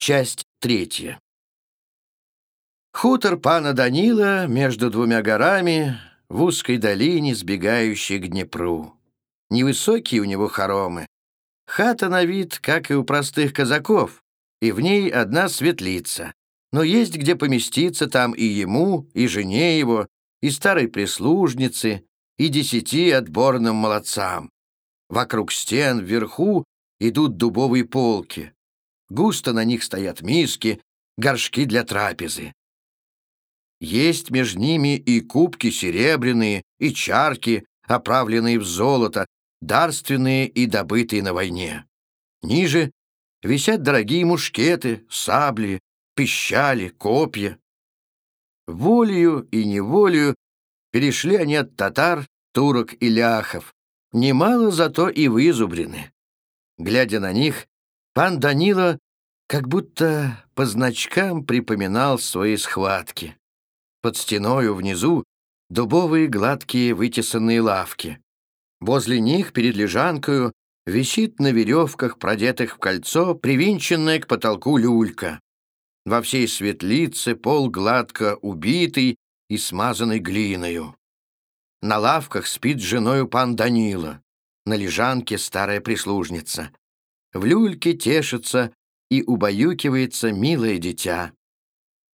Часть третья. Хутор пана Данила между двумя горами в узкой долине, сбегающей к Днепру. Невысокие у него хоромы. Хата на вид, как и у простых казаков, и в ней одна светлица. Но есть где поместиться там и ему, и жене его, и старой прислужнице, и десяти отборным молодцам. Вокруг стен, вверху, идут дубовые полки. Густо на них стоят миски, горшки для трапезы. Есть между ними и кубки серебряные, и чарки, оправленные в золото, дарственные и добытые на войне. Ниже висят дорогие мушкеты, сабли, пищали, копья. Волею и неволею перешли они от татар, турок и ляхов. Немало зато и вызубрены. Глядя на них, Пан Данила как будто по значкам припоминал свои схватки. Под стеною внизу дубовые гладкие вытесанные лавки. Возле них перед лежанкою висит на веревках, продетых в кольцо, привинченная к потолку люлька. Во всей светлице пол гладко убитый и смазанный глиною. На лавках спит с женою пан Данила, на лежанке старая прислужница. В люльке тешится и убаюкивается милое дитя.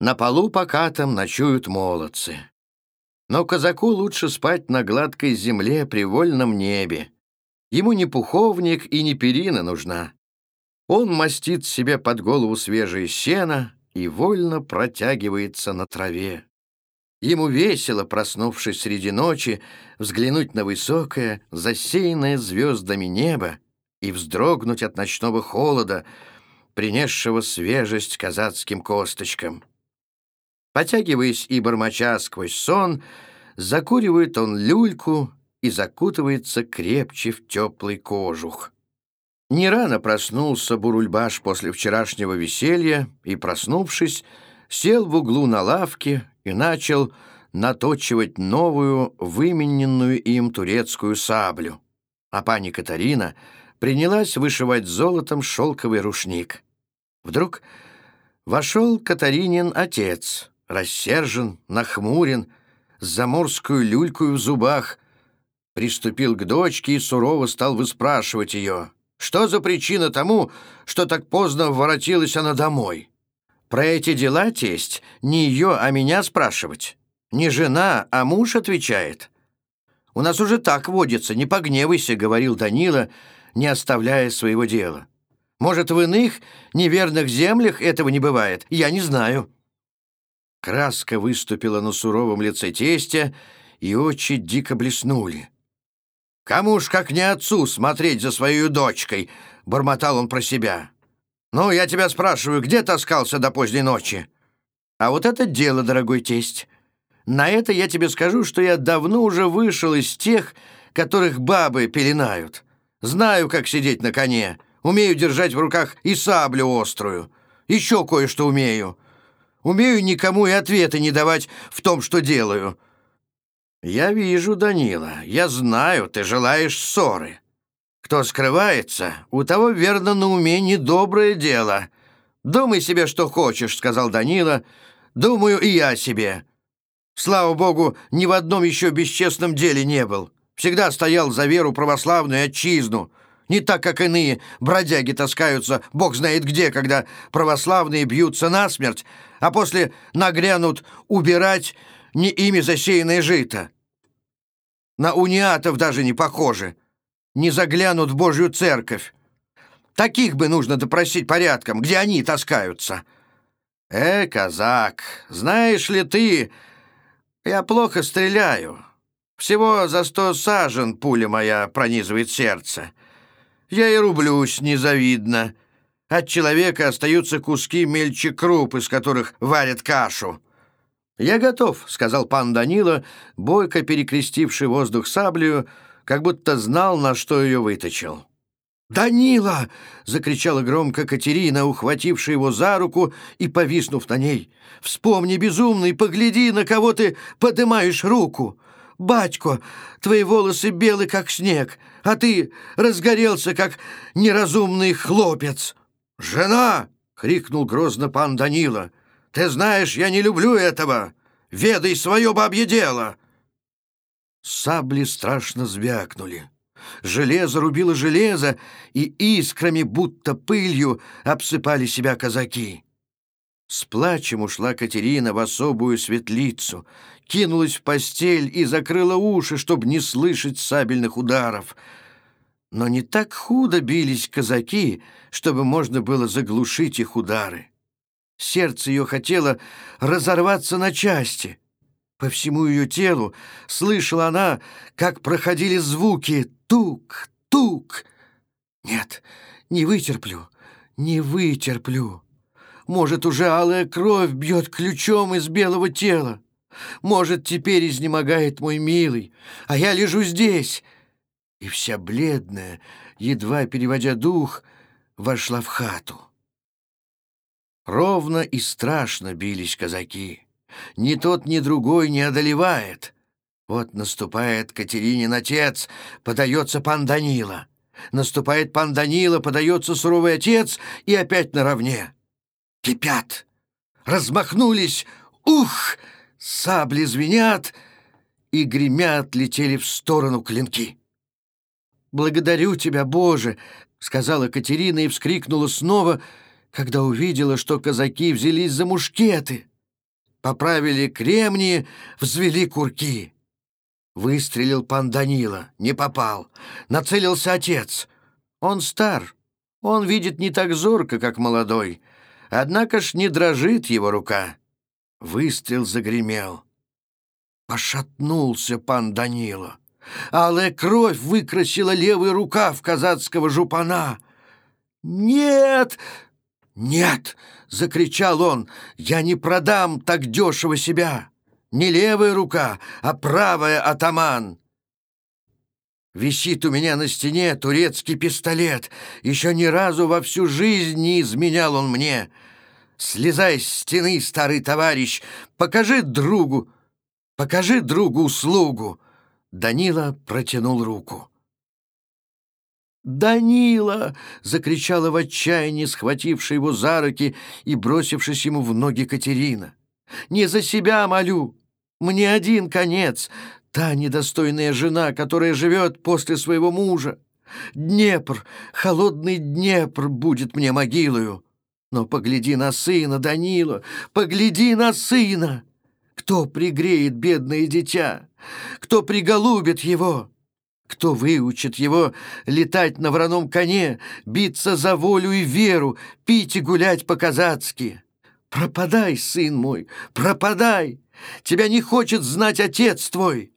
На полу покатом ночуют молодцы. Но казаку лучше спать на гладкой земле при вольном небе. Ему не пуховник и не перина нужна. Он мастит себе под голову свежее сено и вольно протягивается на траве. Ему весело, проснувшись среди ночи, взглянуть на высокое, засеянное звездами небо и вздрогнуть от ночного холода, принесшего свежесть казацким косточкам. Потягиваясь и бормоча сквозь сон, закуривает он люльку и закутывается крепче в теплый кожух. Не рано проснулся Бурульбаш после вчерашнего веселья и, проснувшись, сел в углу на лавке и начал наточивать новую, вымененную им турецкую саблю. А пани Катарина — принялась вышивать золотом шелковый рушник. Вдруг вошел Катаринин отец, рассержен, нахмурен, с заморскую люлькою в зубах, приступил к дочке и сурово стал выспрашивать ее. Что за причина тому, что так поздно воротилась она домой? Про эти дела, тесть, не ее, а меня спрашивать. Не жена, а муж отвечает. «У нас уже так водится, не погневайся», — говорил Данила, — не оставляя своего дела. Может, в иных неверных землях этого не бывает, я не знаю». Краска выступила на суровом лице тестя, и очи дико блеснули. «Кому ж, как не отцу, смотреть за своей дочкой?» — бормотал он про себя. «Ну, я тебя спрашиваю, где таскался до поздней ночи?» «А вот это дело, дорогой тесть. На это я тебе скажу, что я давно уже вышел из тех, которых бабы пеленают. Знаю, как сидеть на коне. Умею держать в руках и саблю острую. Еще кое-что умею. Умею никому и ответы не давать в том, что делаю. Я вижу, Данила, я знаю, ты желаешь ссоры. Кто скрывается, у того верно на уме недоброе дело. Думай себе, что хочешь, сказал Данила. Думаю и я себе. Слава богу, ни в одном еще бесчестном деле не был. Всегда стоял за веру православную и отчизну. Не так, как иные бродяги таскаются, бог знает где, когда православные бьются насмерть, а после нагрянут убирать не ими засеянное жито. На униатов даже не похожи. Не заглянут в Божью церковь. Таких бы нужно допросить порядком, где они таскаются. Э, казак, знаешь ли ты, я плохо стреляю. Всего за сто сажен пуля моя пронизывает сердце. Я и рублюсь незавидно. От человека остаются куски мельче круп, из которых варят кашу. «Я готов», — сказал пан Данила, бойко перекрестивший воздух саблею, как будто знал, на что ее выточил. «Данила!» — закричала громко Катерина, ухватившая его за руку и повиснув на ней. «Вспомни, безумный, погляди, на кого ты поднимаешь руку! «Батько, твои волосы белы, как снег, а ты разгорелся, как неразумный хлопец». «Жена!» — крикнул грозно пан Данила. «Ты знаешь, я не люблю этого! Ведай свое бабье дело!» Сабли страшно звякнули. Железо рубило железо, и искрами, будто пылью, обсыпали себя казаки. С плачем ушла Катерина в особую светлицу, кинулась в постель и закрыла уши, чтобы не слышать сабельных ударов. Но не так худо бились казаки, чтобы можно было заглушить их удары. Сердце ее хотело разорваться на части. По всему ее телу слышала она, как проходили звуки «тук, тук». «Нет, не вытерплю, не вытерплю». Может, уже алая кровь бьет ключом из белого тела. Может, теперь изнемогает мой милый, а я лежу здесь. И вся бледная, едва переводя дух, вошла в хату. Ровно и страшно бились казаки. Ни тот, ни другой не одолевает. Вот наступает Катеринин отец, подается пан Данила. Наступает пан Данила, подается суровый отец и опять наравне кипят, размахнулись, ух, сабли звенят и гремят, летели в сторону клинки. «Благодарю тебя, Боже!» — сказала Катерина и вскрикнула снова, когда увидела, что казаки взялись за мушкеты. Поправили кремни, взвели курки. Выстрелил пан Данила, не попал. Нацелился отец. Он стар, он видит не так зорко, как молодой — Однако ж не дрожит его рука. Выстрел загремел. Пошатнулся пан Данила. Алая кровь выкрасила левый рукав казацкого жупана. «Нет! Нет!» — закричал он. «Я не продам так дешево себя! Не левая рука, а правая атаман!» Висит у меня на стене турецкий пистолет. Еще ни разу во всю жизнь не изменял он мне. Слезай с стены, старый товарищ, покажи другу, покажи другу услугу. Данила протянул руку. «Данила!» — закричала в отчаянии, схватившая его за руки и бросившись ему в ноги Катерина. «Не за себя молю! Мне один конец! Та недостойная жена, которая живет после своего мужа. Днепр, холодный Днепр будет мне могилою. Но погляди на сына, Данила, погляди на сына! Кто пригреет бедное дитя? Кто приголубит его? Кто выучит его летать на вороном коне, биться за волю и веру, пить и гулять по-казацки? Пропадай, сын мой, пропадай! Тебя не хочет знать отец твой!»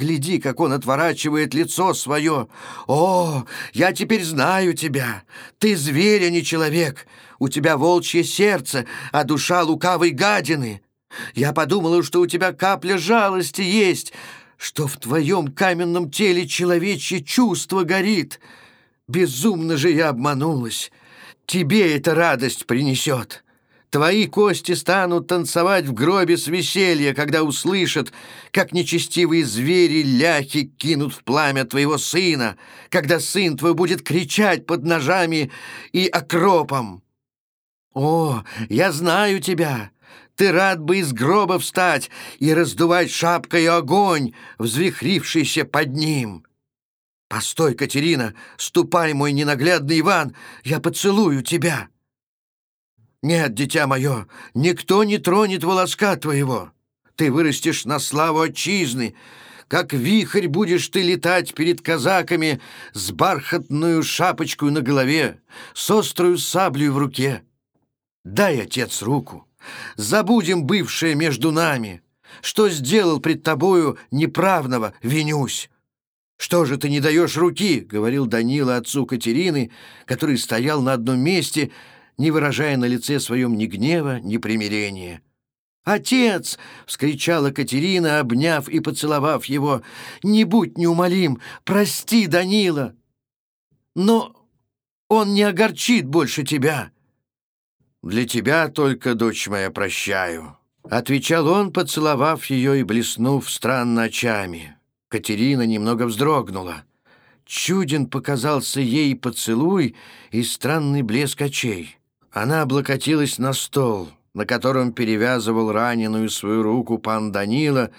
Гляди, как он отворачивает лицо свое. О, я теперь знаю тебя. Ты зверь, а не человек. У тебя волчье сердце, а душа лукавой гадины. Я подумала, что у тебя капля жалости есть, что в твоем каменном теле человечье чувство горит. Безумно же я обманулась. Тебе эта радость принесет. Твои кости станут танцевать в гробе с веселья, когда услышат, как нечестивые звери ляхи кинут в пламя твоего сына, когда сын твой будет кричать под ножами и окропом. О, я знаю тебя! Ты рад бы из гроба встать и раздувать шапкой огонь, взвихрившийся под ним. Постой, Катерина, ступай, мой ненаглядный Иван, я поцелую тебя». «Нет, дитя мое, никто не тронет волоска твоего. Ты вырастешь на славу отчизны. Как вихрь будешь ты летать перед казаками с бархатную шапочкой на голове, с острую саблей в руке. Дай, отец, руку. Забудем бывшее между нами. Что сделал пред тобою неправного, винюсь». «Что же ты не даешь руки?» — говорил Данила отцу Катерины, который стоял на одном месте — не выражая на лице своем ни гнева, ни примирения. «Отец!» — вскричала Катерина, обняв и поцеловав его. «Не будь неумолим! Прости, Данила! Но он не огорчит больше тебя!» «Для тебя только, дочь моя, прощаю!» — отвечал он, поцеловав ее и блеснув странно очами. Катерина немного вздрогнула. Чуден показался ей поцелуй и странный блеск очей. Она облокотилась на стол, на котором перевязывал раненую свою руку пан Данила,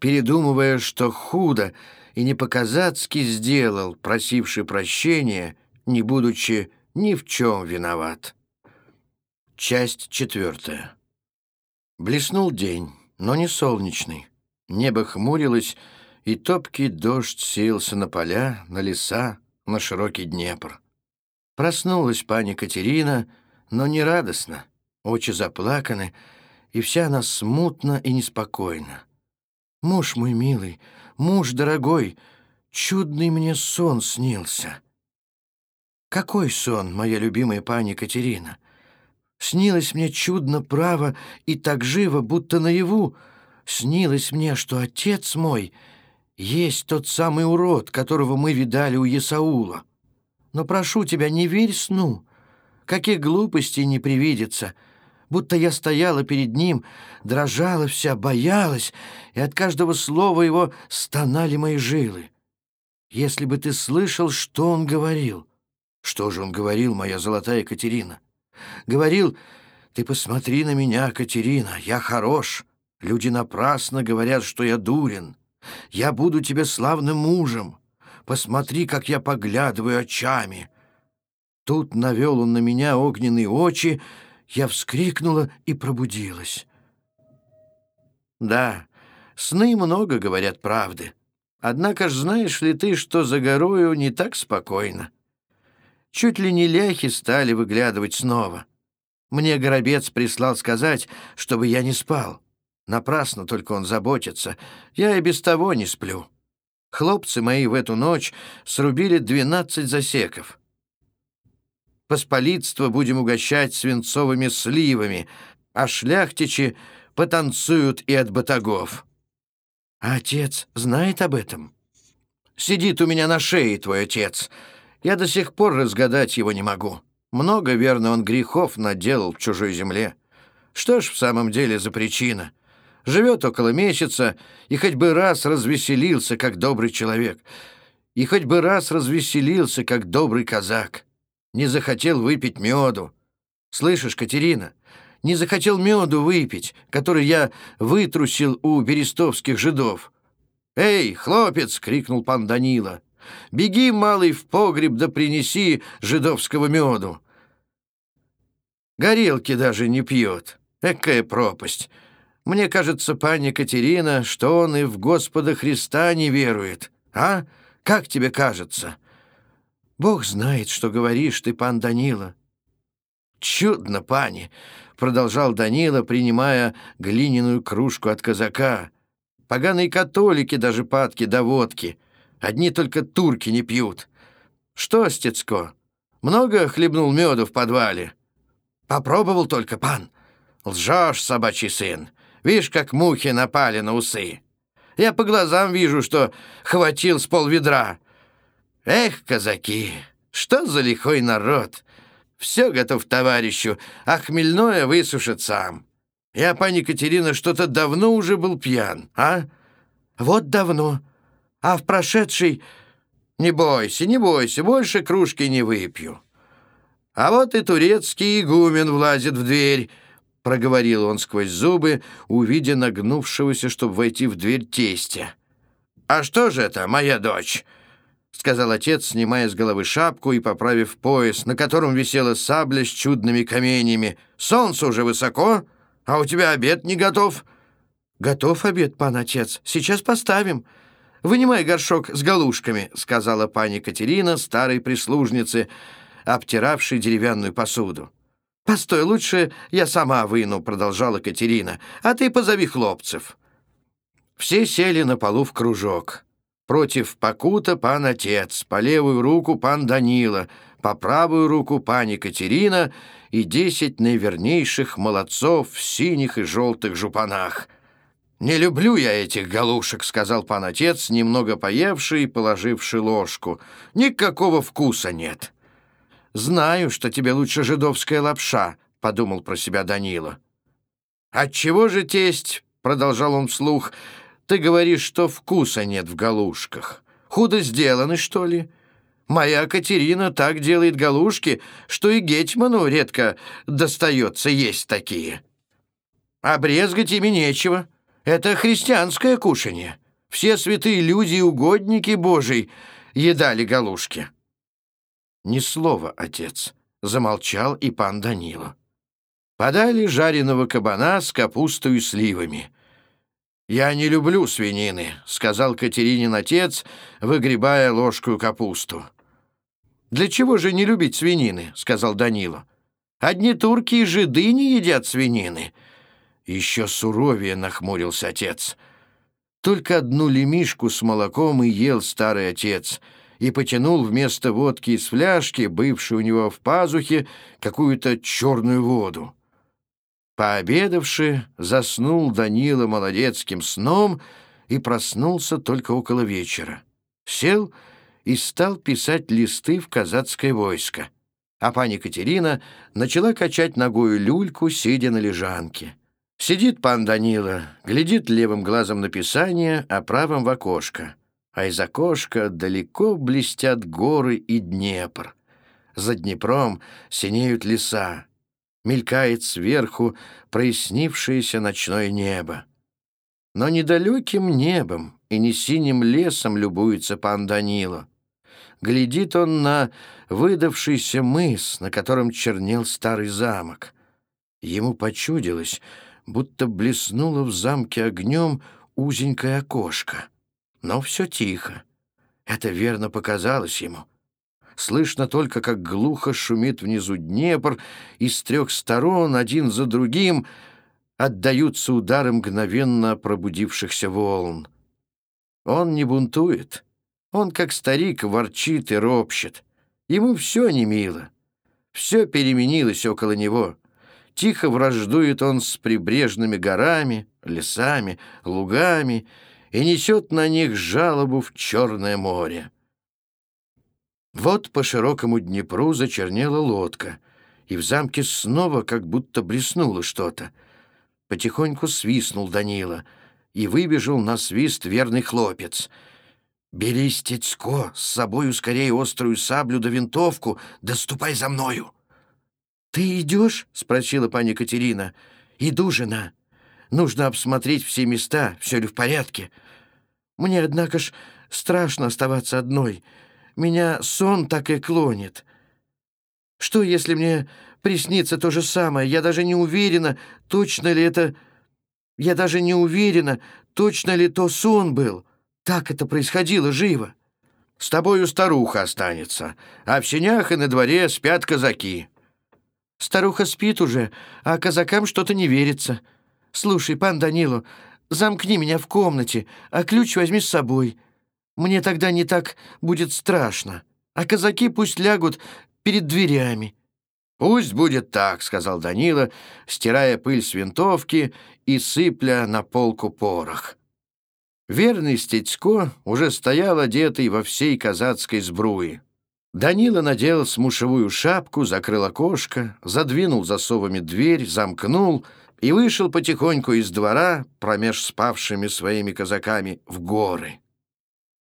передумывая, что худо и не по-казацки сделал, просивший прощения, не будучи ни в чем виноват. Часть четвертая. Блеснул день, но не солнечный. Небо хмурилось, и топкий дождь сеялся на поля, на леса, на широкий Днепр. Проснулась пани Катерина, но не радостно. Очи заплаканы, и вся она смутна и неспокойна. «Муж мой милый, муж дорогой, чудный мне сон снился». «Какой сон, моя любимая пани Катерина?» Снилось мне чудно право и так живо, будто наяву. Снилось мне, что отец мой есть тот самый урод, которого мы видали у Есаула. Но прошу тебя, не верь сну. Каких глупостей не привидится. Будто я стояла перед ним, дрожала вся, боялась, и от каждого слова его стонали мои жилы. Если бы ты слышал, что он говорил. Что же он говорил, моя золотая Катерина? Говорил, ты посмотри на меня, Катерина, я хорош. Люди напрасно говорят, что я дурен. Я буду тебе славным мужем. Посмотри, как я поглядываю очами». Тут навел он на меня огненные очи, я вскрикнула и пробудилась. Да, сны много говорят правды. Однако ж знаешь ли ты, что за горою не так спокойно? Чуть ли не ляхи стали выглядывать снова. Мне Горобец прислал сказать, чтобы я не спал. Напрасно только он заботится. Я и без того не сплю. Хлопцы мои в эту ночь срубили двенадцать засеков. Посполитство будем угощать свинцовыми сливами, а шляхтичи потанцуют и от батагов. А отец знает об этом? Сидит у меня на шее твой отец. Я до сих пор разгадать его не могу. Много, верно, он грехов наделал в чужой земле. Что ж в самом деле за причина? Живет около месяца, и хоть бы раз развеселился, как добрый человек. И хоть бы раз развеселился, как добрый казак. Не захотел выпить меду. Слышишь, Катерина, не захотел меду выпить, который я вытрусил у берестовских жидов. «Эй, хлопец!» — крикнул пан Данила. «Беги, малый, в погреб да принеси жидовского меду». Горелки даже не пьет. Экая пропасть. Мне кажется, пани Катерина, что он и в Господа Христа не верует. А? Как тебе кажется?» «Бог знает, что говоришь ты, пан Данила». «Чудно, пани», — продолжал Данила, принимая глиняную кружку от казака. «Поганые католики даже падки до водки. Одни только турки не пьют. Что, Стецко, много хлебнул меду в подвале?» «Попробовал только, пан». «Лжешь, собачий сын. Видишь, как мухи напали на усы. Я по глазам вижу, что хватил с полведра. Эх, казаки, что за лихой народ! Все готов товарищу, а хмельное высушит сам. Я, пани Катерина, что-то давно уже был пьян, а? Вот давно. А в прошедший... Не бойся, не бойся, больше кружки не выпью. А вот и турецкий игумен влазит в дверь, проговорил он сквозь зубы, увидя нагнувшегося, чтобы войти в дверь тестя. «А что же это, моя дочь?» — сказал отец, снимая с головы шапку и поправив пояс, на котором висела сабля с чудными каменями. «Солнце уже высоко, а у тебя обед не готов». «Готов обед, пан отец. Сейчас поставим». «Вынимай горшок с галушками», — сказала пани Катерина, старой прислужнице, обтиравшей деревянную посуду. «Постой, лучше я сама выну», — продолжала Катерина, «а ты позови хлопцев». Все сели на полу в кружок. Против Покута пан отец, по левую руку пан Данила, по правую руку пани Катерина и десять наивернейших молодцов в синих и желтых жупанах. «Не люблю я этих галушек», — сказал пан отец, немного поевший и положивший ложку. «Никакого вкуса нет». «Знаю, что тебе лучше жидовская лапша», — подумал про себя Данила. «Отчего же, тесть?» — продолжал он вслух. «Ты говоришь, что вкуса нет в галушках. Худо сделаны, что ли? Моя Катерина так делает галушки, что и Гетьману редко достается есть такие. Обрезгать ими нечего. Это христианское кушанье. Все святые люди и угодники Божий едали галушки. Ни слова, отец, замолчал и пан Данила. Подали жареного кабана с капустой и сливами. «Я не люблю свинины», — сказал Катеринин отец, выгребая ложку капусту. «Для чего же не любить свинины?» — сказал Данила. «Одни турки и жиды не едят свинины». Еще суровее нахмурился отец. Только одну лемишку с молоком и ел старый отец и потянул вместо водки из фляжки, бывшей у него в пазухе, какую-то черную воду. Пообедавши, заснул Данила молодецким сном и проснулся только около вечера. Сел и стал писать листы в казацкое войско. А пани Катерина начала качать ногою люльку, сидя на лежанке. Сидит пан Данила, глядит левым глазом на писание, а правым в окошко. А из окошка далеко блестят горы и Днепр. За Днепром синеют леса, мелькает сверху прояснившееся ночное небо. Но недалеким небом и не синим лесом любуется пан Данила. Глядит он на выдавшийся мыс, на котором чернел старый замок. Ему почудилось, будто блеснуло в замке огнем узенькое окошко. Но все тихо. Это верно показалось ему — Слышно только, как глухо шумит внизу Днепр, и с трех сторон, один за другим, отдаются удары мгновенно пробудившихся волн. Он не бунтует. Он, как старик, ворчит и ропщет. Ему все не мило. Все переменилось около него. Тихо враждует он с прибрежными горами, лесами, лугами и несет на них жалобу в Черное море. Вот по широкому Днепру зачернела лодка, и в замке снова как будто блеснуло что-то. Потихоньку свистнул Данила, и выбежал на свист верный хлопец. «Бери стецко, с собою скорее острую саблю да винтовку, да ступай за мною!» «Ты идешь?» — спросила пани Катерина. «Иду, жена. Нужно обсмотреть все места, все ли в порядке. Мне, однако ж, страшно оставаться одной». Меня сон так и клонит. Что, если мне приснится то же самое? Я даже не уверена, точно ли это... Я даже не уверена, точно ли то сон был. Так это происходило живо. С тобою старуха останется, а в сенях и на дворе спят казаки. Старуха спит уже, а казакам что-то не верится. Слушай, пан Данилу, замкни меня в комнате, а ключ возьми с собой. Мне тогда не так будет страшно. А казаки пусть лягут перед дверями». «Пусть будет так», — сказал Данила, стирая пыль с винтовки и сыпля на полку порох. Верный Стецко уже стоял одетый во всей казацкой сбруи. Данила надел смушевую шапку, закрыл окошко, задвинул засовами дверь, замкнул и вышел потихоньку из двора, промеж спавшими своими казаками, в горы.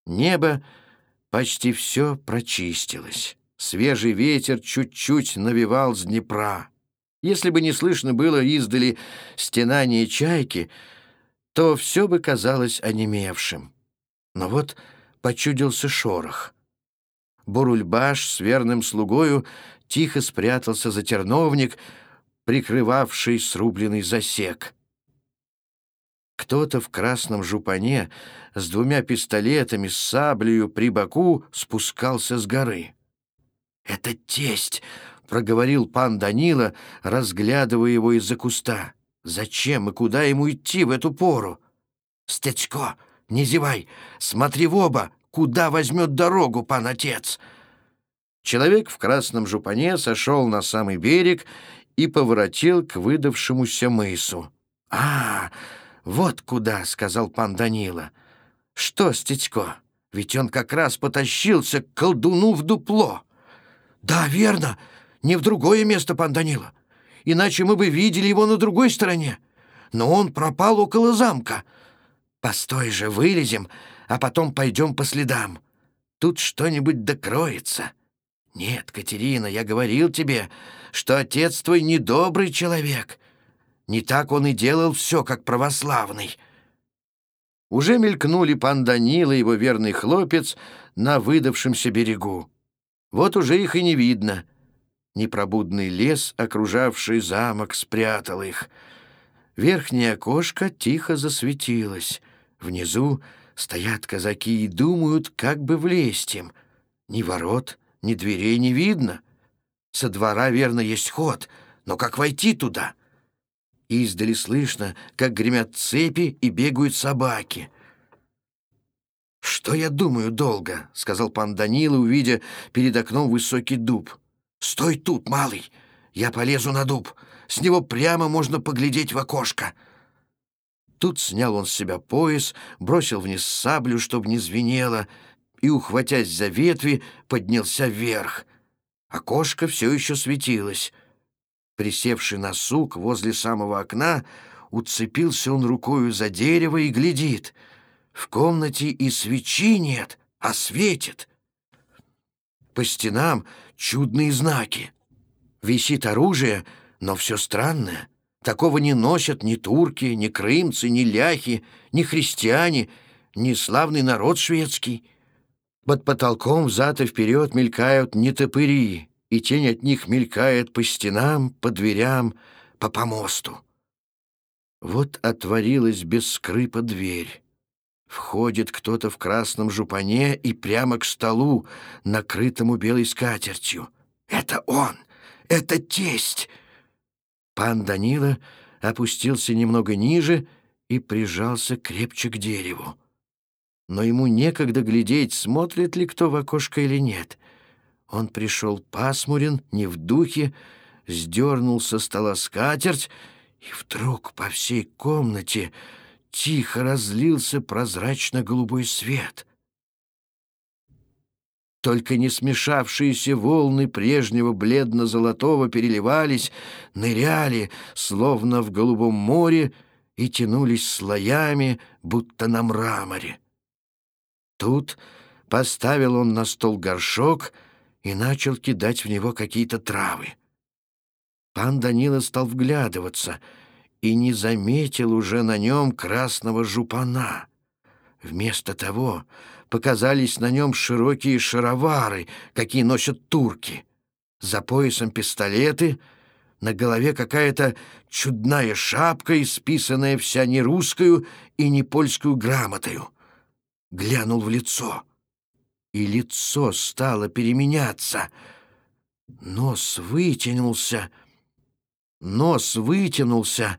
Небо почти все прочистилось. Свежий ветер чуть-чуть навевал с Днепра. Если бы не слышно было издали стенание чайки, то все бы казалось онемевшим. Но вот почудился шорох. Бурульбаш с верным слугою тихо спрятался за терновник, прикрывавший срубленный засек. Кто-то в красном жупане с двумя пистолетами, с саблею при боку спускался с горы. «Это тесть!» — проговорил пан Данила, разглядывая его из-за куста. «Зачем и куда ему идти в эту пору?» «Стечко, не зевай! Смотри в оба! Куда возьмет дорогу пан отец?» Человек в красном жупане сошел на самый берег и поворотил к выдавшемуся мысу. «А, «Вот куда», — сказал пан Данила. «Что, Стечко, ведь он как раз потащился к колдуну в дупло». «Да, верно, не в другое место, пан Данила. Иначе мы бы видели его на другой стороне. Но он пропал около замка. Постой же, вылезем, а потом пойдем по следам. тут что-нибудь докроется. Нет, Катерина, я говорил тебе, что отец твой недобрый человек. Не так он и делал все, как православный». Уже мелькнули пан Данила и его верный хлопец на выдавшемся берегу. Вот уже их и не видно. Непробудный лес, окружавший замок, спрятал их. Верхнее окошко тихо засветилось. Внизу стоят казаки и думают, как бы влезть им. Ни ворот, ни дверей не видно. Со двора, верно, есть ход, но как войти туда? Издали слышно, как гремят цепи и бегают собаки. «Что я думаю долго?» — сказал пан Данила, увидя перед окном высокий дуб. «Стой тут, малый! Я полезу на дуб. С него прямо можно поглядеть в окошко». Тут снял он с себя пояс, бросил вниз саблю, чтобы не звенело, и, ухватясь за ветви, поднялся вверх. Окошко все еще светилось. Присевший на сук возле самого окна, уцепился он рукою за дерево и глядит. В комнате и свечи нет, а светит. По стенам чудные знаки. Висит оружие, но все странное. Такого не носят ни турки, ни крымцы, ни ляхи, ни христиане, ни славный народ шведский. Под потолком взад и вперед мелькают нетопыри, и тень от них мелькает по стенам, по дверям, по помосту. Вот отворилась без скрипа дверь. Входит кто-то в красном жупане и прямо к столу, накрытому белой скатертью. Это он! Это тесть! Пан Данила опустился немного ниже и прижался крепче к дереву. Но ему некогда глядеть, смотрит ли кто в окошко или нет. Он пришел пасмурен, не в духе, сдернул со стола скатерть, и вдруг по всей комнате тихо разлился прозрачно-голубой свет — только не смешавшиеся волны прежнего бледно-золотого переливались, ныряли, словно в голубом море, и тянулись слоями, будто на мраморе. Тут поставил он на стол горшок и начал кидать в него какие-то травы. Пан Данила стал вглядываться и не заметил уже на нем красного жупана. Вместо того показались на нем широкие шаровары, какие носят турки. За поясом пистолеты, на голове какая-то чудная шапка, исписанная вся не русскую и не польскую грамотою. Глянул в лицо, и лицо стало переменяться. Нос вытянулся, нос вытянулся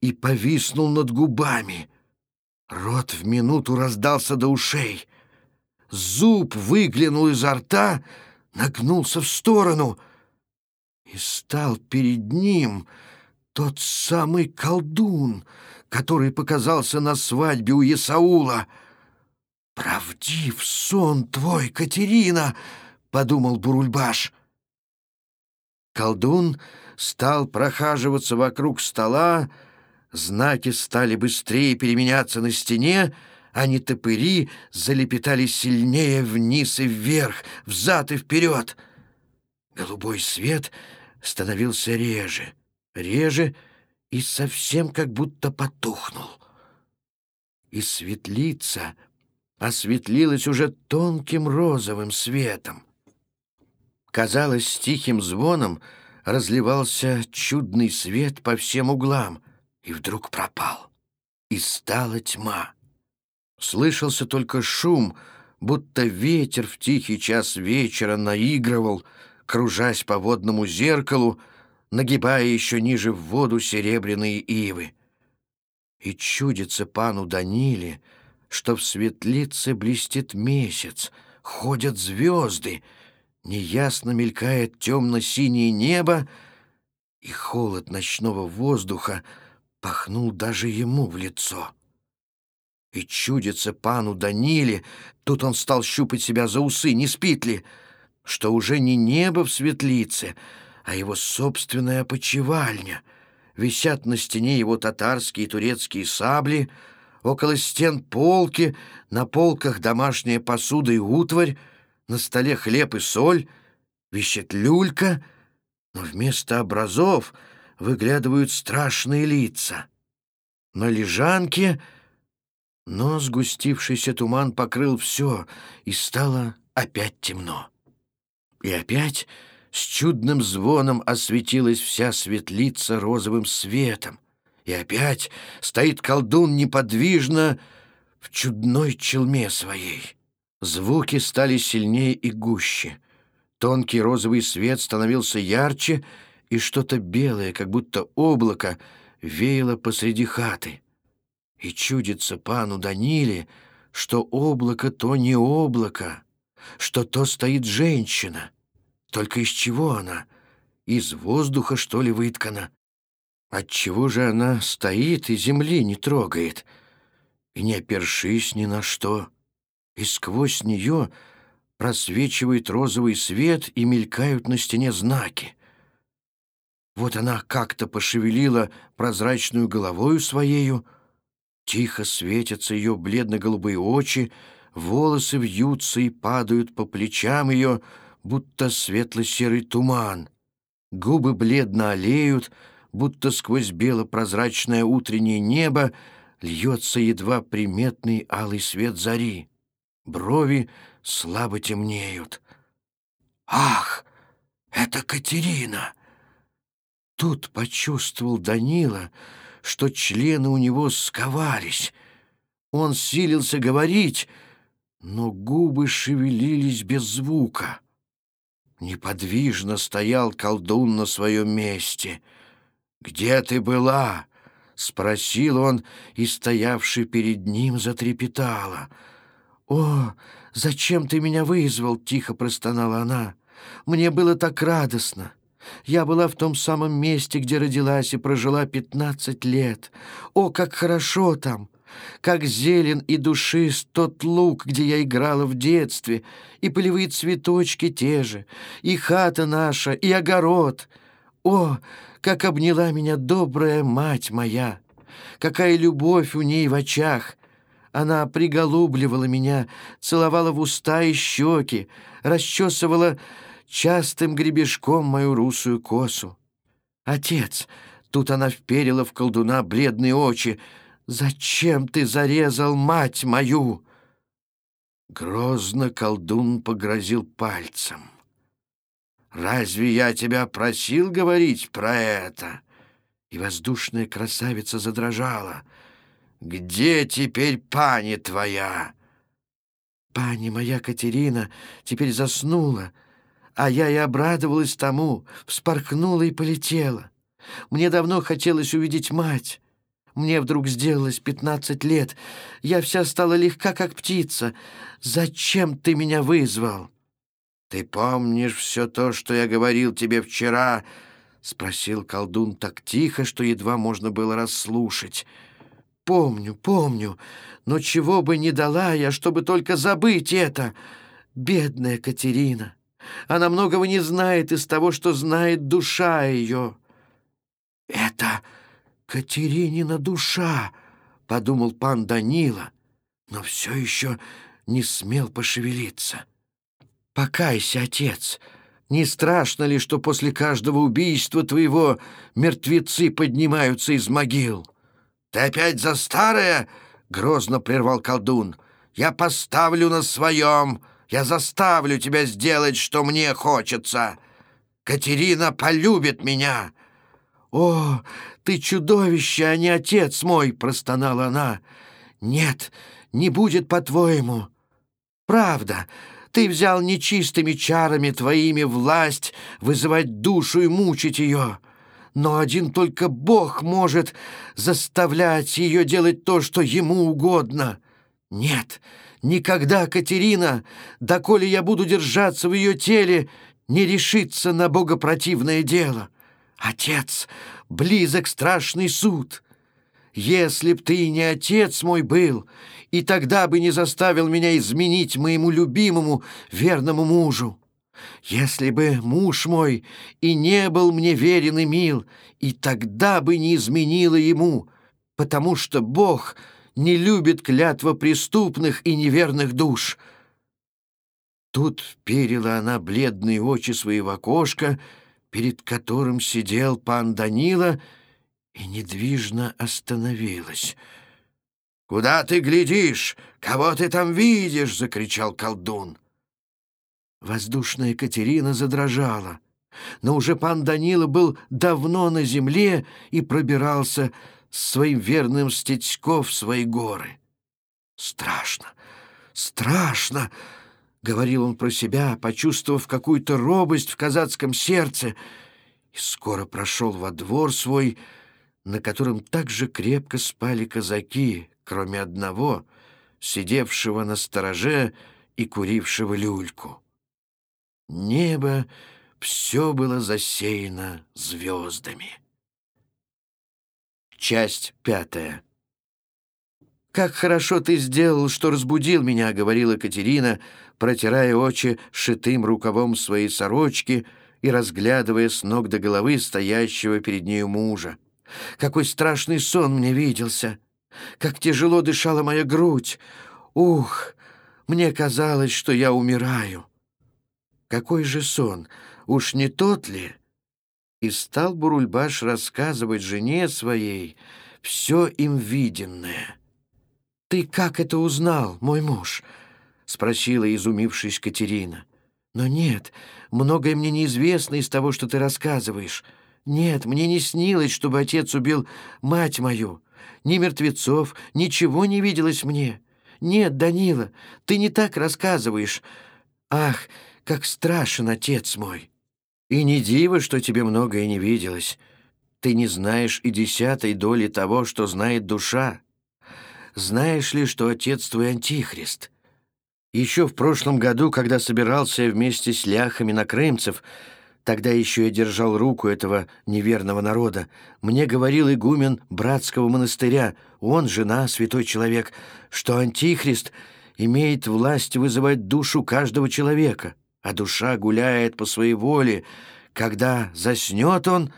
и повиснул над губами. Рот в минуту раздался до ушей — зуб выглянул изо рта, нагнулся в сторону и стал перед ним тот самый колдун, который показался на свадьбе у Исаула. «Правдив сон твой, Катерина!» — подумал Бурульбаш. Колдун стал прохаживаться вокруг стола, знаки стали быстрее переменяться на стене, а нетопыри залепетали сильнее вниз и вверх, взад и вперед. Голубой свет становился реже, реже и совсем как будто потухнул. И светлица осветлилась уже тонким розовым светом. Казалось, с тихим звоном разливался чудный свет по всем углам, и вдруг пропал, и стала тьма. Слышался только шум, будто ветер в тихий час вечера наигрывал, кружась по водному зеркалу, нагибая еще ниже в воду серебряные ивы. И чудится пану Даниле, что в светлице блестит месяц, ходят звезды, неясно мелькает темно-синее небо, и холод ночного воздуха пахнул даже ему в лицо. И чудится пану Даниле, тут он стал щупать себя за усы, не спит ли, что уже не небо в светлице, а его собственная опочивальня. Висят на стене его татарские и турецкие сабли, Около стен полки, на полках домашняя посуда и утварь, на столе хлеб и соль, висит люлька, но вместо образов выглядывают страшные лица. На лежанке... Но сгустившийся туман покрыл все, и стало опять темно. И опять с чудным звоном осветилась вся светлица розовым светом. И опять стоит колдун неподвижно в чудной челме своей. Звуки стали сильнее и гуще. Тонкий розовый свет становился ярче, и что-то белое, как будто облако, веяло посреди хаты. И чудится пану Даниле, что облако то не облако, что то стоит женщина. Только из чего она? Из воздуха, что ли, выткана? Отчего же она стоит и земли не трогает, и не опершись ни на что, и сквозь нее просвечивает розовый свет и мелькают на стене знаки? Вот она как-то пошевелила прозрачную головою своею, тихо светятся ее бледно-голубые очи, волосы вьются и падают по плечам ее, будто светло-серый туман. Губы бледно олеют, будто сквозь бело-прозрачное утреннее небо льется едва приметный алый свет зари. Брови слабо темнеют. «Ах, это Катерина!» Тут почувствовал Данила, что члены у него сковались. Он силился говорить, но губы шевелились без звука. Неподвижно стоял колдун на своем месте. «Где ты была?» — спросил он, и стоявший перед ним затрепетала. «О, зачем ты меня вызвал?» — тихо простонала она. «Мне было так радостно. Я была в том самом месте, где родилась и прожила пятнадцать лет. О, как хорошо там! Как зелен и душист тот луг, где я играла в детстве, и полевые цветочки те же, и хата наша, и огород. О, как обняла меня добрая мать моя! Какая любовь у ней в очах! Она приголубливала меня, целовала в уста и щеки, расчесывала частым гребешком мою русую косу. «Отец!» — тут она вперила в колдуна бледные очи. «Зачем ты зарезал мать мою?» Грозно колдун погрозил пальцем. «Разве я тебя просил говорить про это?» И воздушная красавица задрожала. «Где теперь пани твоя?» «Пани моя Катерина теперь заснула», а я и обрадовалась тому, вспорхнула и полетела. Мне давно хотелось увидеть мать. Мне вдруг сделалось пятнадцать лет. Я вся стала легка, как птица. Зачем ты меня вызвал?» «Ты помнишь все то, что я говорил тебе вчера?» — спросил колдун так тихо, что едва можно было расслушать. «Помню, помню, но чего бы не дала я, чтобы только забыть это, бедная Катерина!» Она многого не знает из того, что знает душа ее». «Это Катеринина душа», — подумал пан Данила, но все еще не смел пошевелиться. «Покайся, отец. Не страшно ли, что после каждого убийства твоего мертвецы поднимаются из могил?» «Ты опять за старое?» — грозно прервал колдун. «Я поставлю на своем. Я заставлю тебя сделать, что мне хочется. Катерина полюбит меня». «О, ты чудовище, а не отец мой!» — простонала она. «Нет, не будет по-твоему. Правда, ты взял нечистыми чарами твоими власть вызывать душу и мучить ее. Но один только Бог может заставлять ее делать то, что ему угодно. Нет, Никогда, Катерина, доколе я буду держаться в ее теле, не решится на богопротивное дело. Отец, близок страшный суд. Если б ты не отец мой был, и тогда бы не заставил меня изменить моему любимому верному мужу. Если бы муж мой и не был мне верен и мил, и тогда бы не изменила ему, потому что Бог не любит клятва преступных и неверных душ». Тут перила она бледные очи своего окошка, перед которым сидел пан Данила, и недвижно остановилась. «Куда ты глядишь? Кого ты там видишь?» — закричал колдун. Воздушная Катерина задрожала, но уже пан Данила был давно на земле и пробирался с своим верным Стетько в свои горы. «Страшно, страшно!» — говорил он про себя, почувствовав какую-то робость в казацком сердце, и скоро прошел во двор свой, на котором так же крепко спали казаки, кроме одного, сидевшего на стороже и курившего люльку. Небо все было засеяно звездами. Часть пятая. «Как хорошо ты сделал, что разбудил меня», — говорила Катерина, протирая очи шитым рукавом своей сорочки и разглядывая с ног до головы стоящего перед нею мужа. «Какой страшный сон мне виделся! Как тяжело дышала моя грудь! Ух, мне казалось, что я умираю!» «Какой же сон! Уж не тот ли?» И стал Бурульбаш рассказывать жене своей все им виденное. «Ты как это узнал, мой муж?» — спросила, изумившись Катерина. «Но нет, многое мне неизвестно из того, что ты рассказываешь. Нет, мне не снилось, чтобы отец убил мать мою. Ни мертвецов, ничего не виделось мне. Нет, Данила, ты не так рассказываешь. Ах, как страшен отец мой! И не диво, что тебе многое не виделось. Ты не знаешь и десятой доли того, что знает душа. Знаешь ли, что отец твой антихрист? Еще в прошлом году, когда собирался вместе с ляхами на крымцев, тогда еще я держал руку этого неверного народа, мне говорил игумен братского монастыря, он, жена, святой человек, что антихрист имеет власть вызывать душу каждого человека, а душа гуляет по своей воле, когда заснет он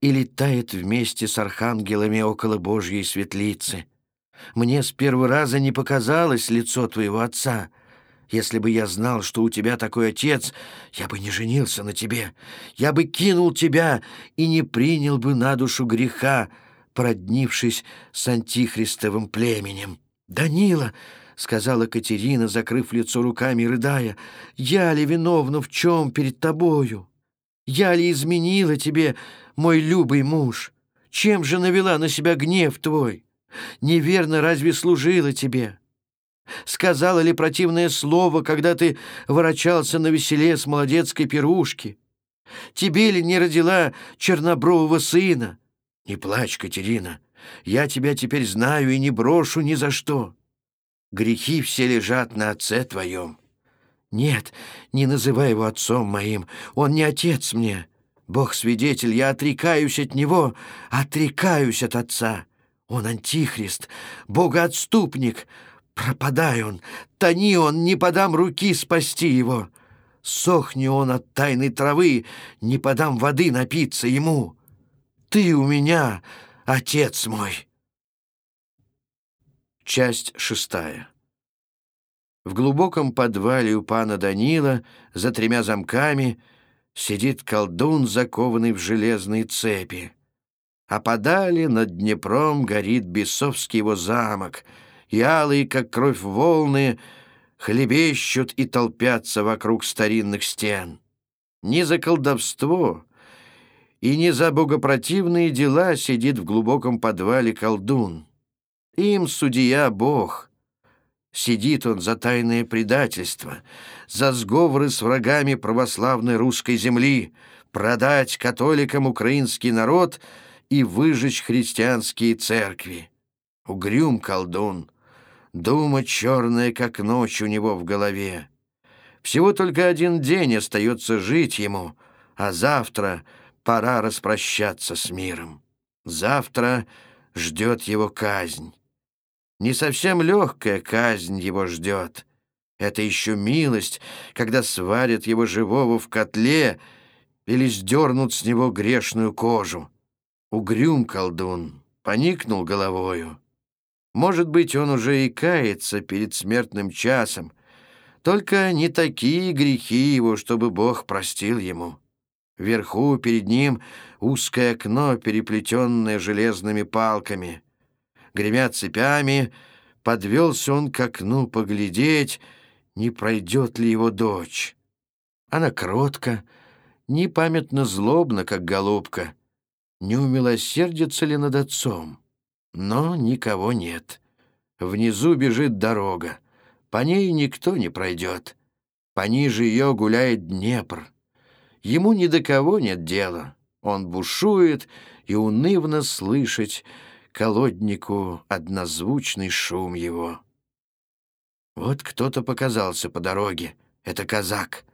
и летает вместе с архангелами около Божьей светлицы. Мне с первого раза не показалось лицо твоего отца. Если бы я знал, что у тебя такой отец, я бы не женился на тебе. Я бы кинул тебя и не принял бы на душу греха, проднившись с антихристовым племенем. Данила, — сказала Катерина, закрыв лицо руками рыдая, — я ли виновна в чем перед тобою? Я ли изменила тебе, мой любый муж? Чем же навела на себя гнев твой? Неверно разве служила тебе? Сказала ли противное слово, когда ты ворочался на веселе с молодецкой пирушки? Тебе ли не родила чернобрового сына? Не плачь, Катерина, я тебя теперь знаю и не брошу ни за что. Грехи все лежат на отце твоем. Нет, не называй его отцом моим, он не отец мне. Бог свидетель, я отрекаюсь от него, отрекаюсь от отца. Он антихрист, богоотступник. Пропадай он, тони он, не подам руки спасти его. Сохни он от тайной травы, не подам воды напиться ему. Ты у меня, отец мой. Часть шестая. В глубоком подвале у пана Данила за тремя замками сидит колдун, закованный в железные цепи а подали над Днепром горит бесовский его замок, и алые, как кровь волны, хлебещут и толпятся вокруг старинных стен. Не за колдовство и не за богопротивные дела сидит в глубоком подвале колдун. Им судья Бог. Сидит он за тайное предательство, за сговоры с врагами православной русской земли, продать католикам украинский народ — и выжечь христианские церкви. Угрюм колдун, дума черная, как ночь у него в голове. Всего только один день остается жить ему, а завтра пора распрощаться с миром. Завтра ждет его казнь. Не совсем легкая казнь его ждет. Это еще милость, когда сварят его живого в котле или сдернут с него грешную кожу. Угрюм колдун, поникнул головою. Может быть, он уже и кается перед смертным часом, только не такие грехи его, чтобы Бог простил ему. Вверху перед ним узкое окно, переплетенное железными палками. Гремя цепями, подвелся он к окну поглядеть, не пройдет ли его дочь. Она кротко, непамятно злобна, как голубка. Не умилосердится ли над отцом? Но никого нет. Внизу бежит дорога. По ней никто не пройдет. Пониже ее гуляет Днепр. Ему ни до кого нет дела. Он бушует, и унывно слышать колоднику однозвучный шум его. Вот кто-то показался по дороге. Это казак.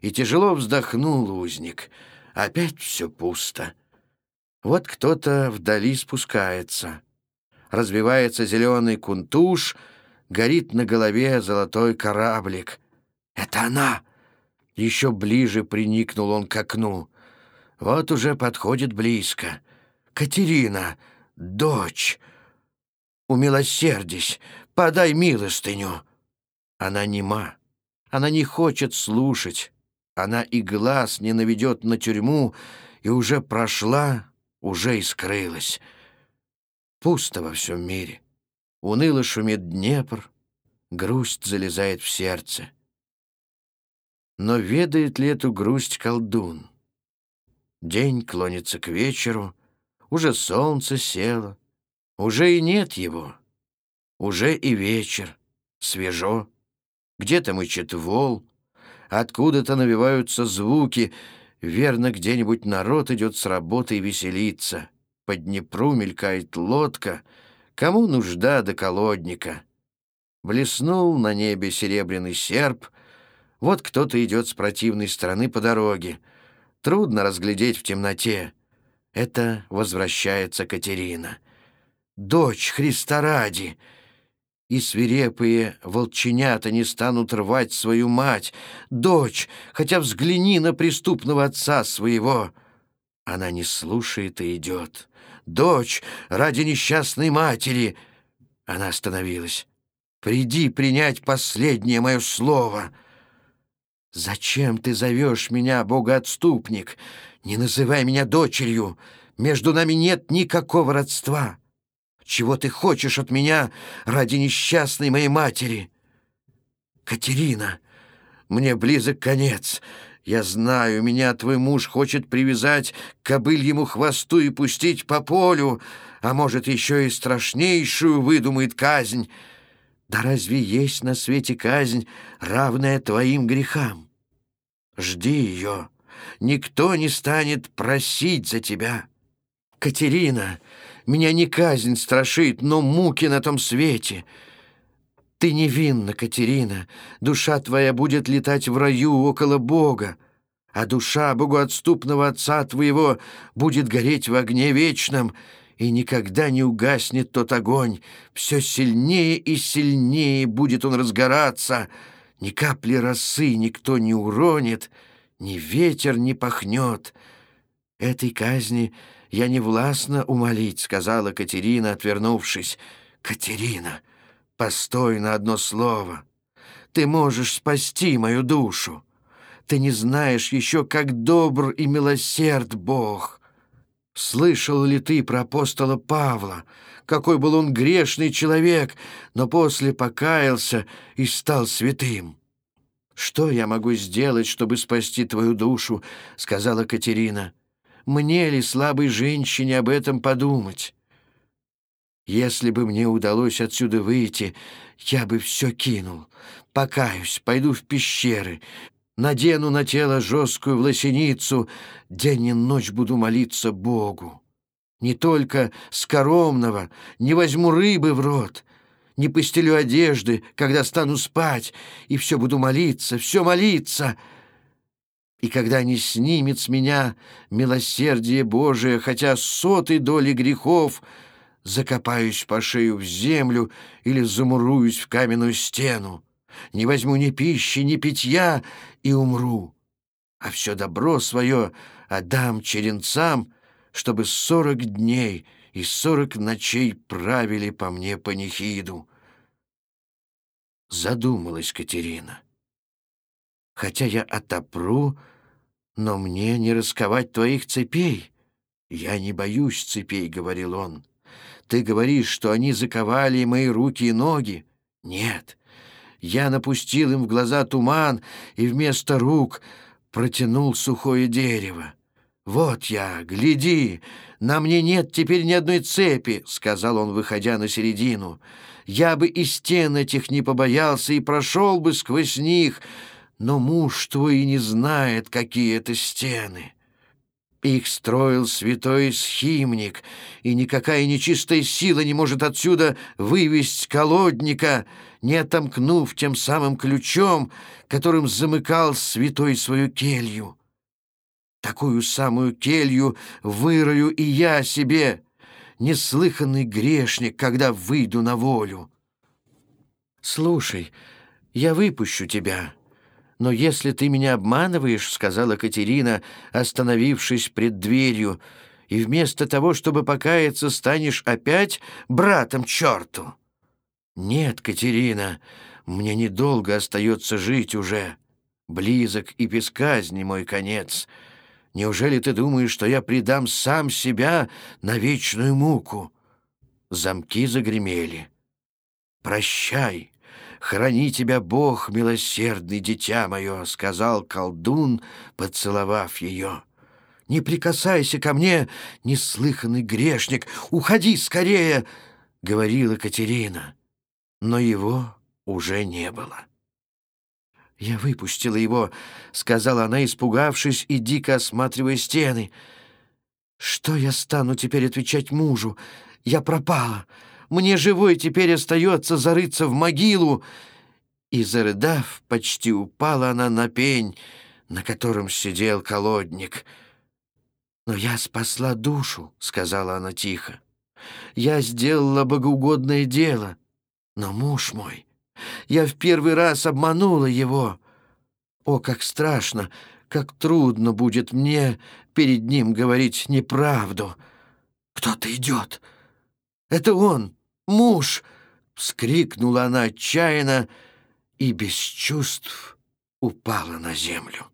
И тяжело вздохнул узник. Опять все пусто. Вот кто-то вдали спускается. Развивается зеленый кунтуш — горит на голове золотой кораблик. «Это она!» Еще ближе приникнул он к окну. Вот уже подходит близко. «Катерина, дочь, умилосердись, подай милостыню!» Она нема, она не хочет слушать, она и глаз не наведет на тюрьму, и уже прошла, уже и скрылась. Пусто во всем мире. Уныло шумит Днепр, грусть залезает в сердце. Но ведает ли эту грусть колдун? День клонится к вечеру, уже солнце село, уже и нет его, уже и вечер, свежо. Где-то мычит вол, откуда-то навиваются звуки, верно, где-нибудь народ идет с работы и веселится. По Днепру мелькает лодка — Кому нужда до колодника? Блеснул на небе серебряный серп. Вот кто-то идет с противной стороны по дороге. Трудно разглядеть в темноте. Это возвращается Катерина. Дочь Христа ради! И свирепые волченята не станут рвать свою мать. Дочь, хотя взгляни на преступного отца своего. Она не слушает и идет дочь, ради несчастной матери!» Она остановилась. «Приди принять последнее мое слово!» «Зачем ты зовешь меня, богоотступник? Не называй меня дочерью. Между нами нет никакого родства. Чего ты хочешь от меня ради несчастной моей матери?» «Катерина, мне близок конец. Я знаю, меня твой муж хочет привязать к кобыльему хвосту и пустить по полю, а может, еще и страшнейшую выдумает казнь. Да разве есть на свете казнь, равная твоим грехам? Жди ее. Никто не станет просить за тебя. Катерина, меня не казнь страшит, но муки на том свете — ты невинна, Катерина, душа твоя будет летать в раю около Бога, а душа богоотступного отца твоего будет гореть в огне вечном, и никогда не угаснет тот огонь. Все сильнее и сильнее будет он разгораться. Ни капли росы никто не уронит, ни ветер не пахнет. Этой казни я не властна умолить, — сказала Катерина, отвернувшись. Катерина! Постой на одно слово. Ты можешь спасти мою душу. Ты не знаешь еще, как добр и милосерд Бог. Слышал ли ты про апостола Павла? Какой был он грешный человек, но после покаялся и стал святым. «Что я могу сделать, чтобы спасти твою душу?» — сказала Катерина. «Мне ли, слабой женщине, об этом подумать?» Если бы мне удалось отсюда выйти, я бы все кинул. Покаюсь, пойду в пещеры, надену на тело жесткую власеницу, день и ночь буду молиться Богу. Не только скоромного, не возьму рыбы в рот, не постелю одежды, когда стану спать, и все буду молиться, все молиться. И когда не снимет с меня милосердие Божие, хотя сотой доли грехов — закопаюсь по шею в землю или замуруюсь в каменную стену. Не возьму ни пищи, ни питья и умру. А все добро свое отдам черенцам, чтобы сорок дней и сорок ночей правили по мне панихиду. Задумалась Катерина. Хотя я отопру, но мне не расковать твоих цепей. Я не боюсь цепей, — говорил он. Ты говоришь, что они заковали мои руки и ноги. Нет, я напустил им в глаза туман и вместо рук протянул сухое дерево. «Вот я, гляди, на мне нет теперь ни одной цепи», — сказал он, выходя на середину. «Я бы и стен этих не побоялся и прошел бы сквозь них, но муж твой и не знает, какие это стены». Их строил святой схимник, и никакая нечистая сила не может отсюда вывести колодника, не отомкнув тем самым ключом, которым замыкал святой свою келью. Такую самую келью вырою и я себе, неслыханный грешник, когда выйду на волю. «Слушай, я выпущу тебя, но если ты меня обманываешь, — сказала Катерина, остановившись пред дверью, — и вместо того, чтобы покаяться, станешь опять братом черту. Нет, Катерина, мне недолго остается жить уже. Близок и без казни мой конец». Неужели ты думаешь, что я предам сам себя на вечную муку?» Замки загремели. «Прощай, храни тебя Бог, милосердный дитя мое», — сказал колдун, поцеловав ее. «Не прикасайся ко мне, неслыханный грешник, уходи скорее!» — говорила Катерина. Но его уже не было. «Я выпустила его», — сказала она, испугавшись и дико осматривая стены. «Что я стану теперь отвечать мужу? Я пропала. Мне живой теперь остается зарыться в могилу». И, зарыдав, почти упала она на пень, на котором сидел колодник. «Но я спасла душу», — сказала она тихо. «Я сделала богоугодное дело, но муж мой...» Я в первый раз обманула его. О, как страшно, как трудно будет мне перед ним говорить неправду. Кто-то идет. Это он, муж!» — вскрикнула она отчаянно и без чувств упала на землю.